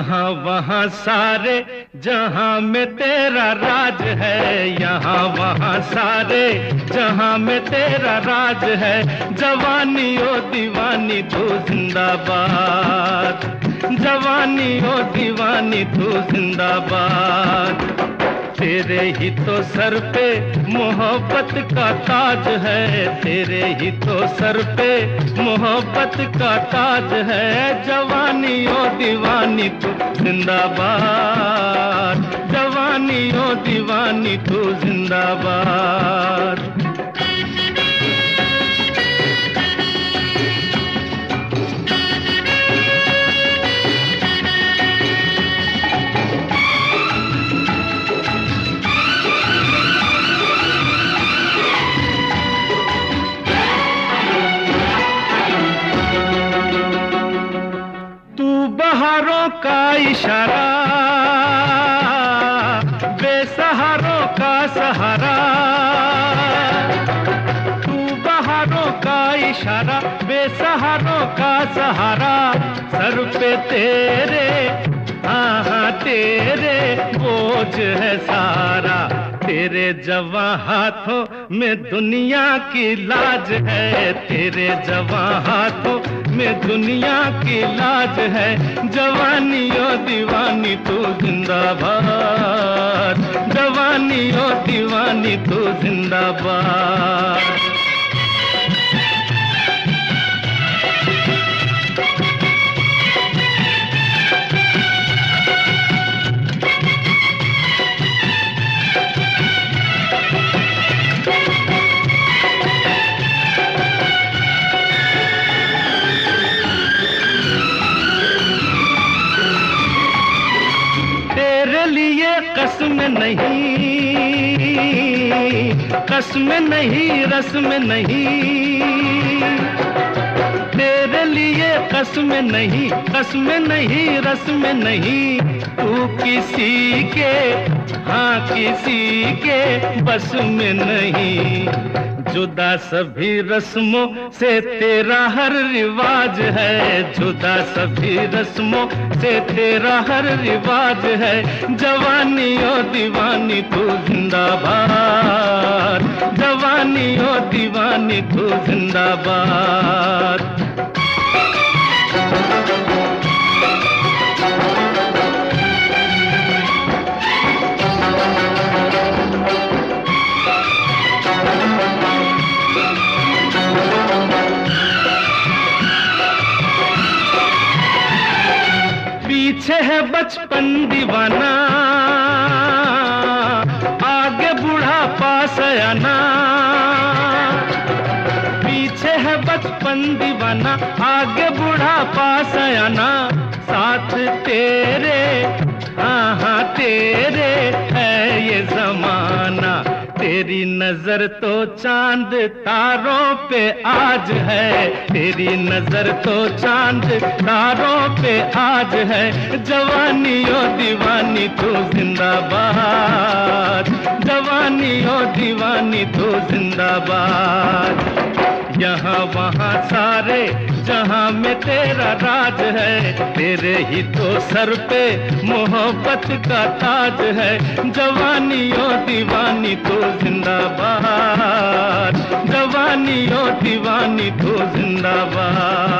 वहाँ सारे, जहाँ में तेरा राज है। यहाँ वहाँ सारे, जहाँ में तेरा राज है। जवानी ओ दीवानी तू जिंदाबाद। जवानी ओ दीवानी तू जिंदाबाद। तेरे ही तो सर पे मोहब्बत का ताज है। तेरे ही तो सर पे मोहब्बत का ताज है। जवानी ओ दीवानी तू जिंदाबाद जवानी ओ दीवानी तू जिंदाबाद। का इशारा बेसहारों का सहारा। तू बहारों का इशारा, बेसहारों का सहारा। सर पे तेरे हाँ हाँ तेरे, बोझ है सारा। तेरे जवा हाथों में दुनिया की लाज है। तेरे जवा हाथों में दुनिया की लाज है। जवानी ओ दीवानी तू जिंदाबाद। जवानी ओ दीवानी तू जिंदाबाद। कसम नहीं कसम नहीं, रस्म नहीं। तेरे लिए कसम नहीं कसम नहीं, रस्म नहीं। तू किसी के हाँ किसी के बस में नहीं। जुदा सभी रस्मों से तेरा हर रिवाज है। जुदा सभी रस्मों से तेरा हर रिवाज है। जवानी ओ दीवानी तू जिंदाबाद। जवानी ओ दीवानी तू जिंदाबाद। है बचपन दीवाना, आगे बूढ़ा पास आना। पीछे है बचपन दीवाना, आगे बूढ़ा पास आना। साथ तेरे हाँ हाँ तेरे है ये जमाना। तेरी नज़र तो चाँद तारों पे आज है। तेरी नज़र तो चाँद तारों पे आज है। जवानी ओ दीवानी तू जिंदाबाद। जवानी ओ दीवानी तू जिंदाबाद। यहाँ वहाँ जहाँ में तेरा राज है, तेरे ही तो सर पे मोहब्बत का ताज है। जवानी ओ दीवानी तो जिंदाबाद जवानी ओ दीवानी तो जिंदाबाद।